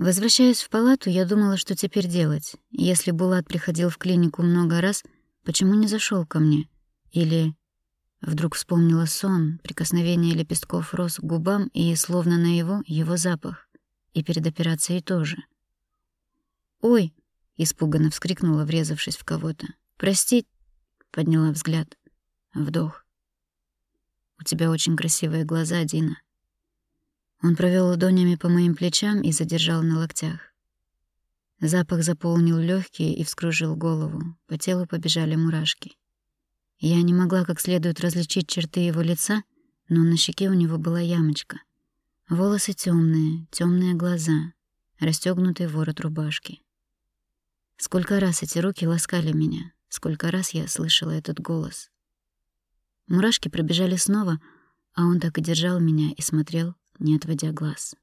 Возвращаясь в палату, я думала, что теперь делать. Если Булат приходил в клинику много раз, почему не зашел ко мне? Или вдруг вспомнила сон, прикосновение лепестков роз к губам и, словно на его, его запах. И перед операцией тоже. «Ой!» — испуганно вскрикнула, врезавшись в кого-то. «Прости!» — подняла взгляд. Вдох. «У тебя очень красивые глаза, Дина». Он провел ладонями по моим плечам и задержал на локтях. Запах заполнил легкие и вскружил голову. По телу побежали мурашки. Я не могла как следует различить черты его лица, но на щеке у него была ямочка. Волосы темные, темные глаза, расстегнутый ворот рубашки. Сколько раз эти руки ласкали меня, сколько раз я слышала этот голос. Мурашки пробежали снова, а он так и держал меня и смотрел, не отводя глаз.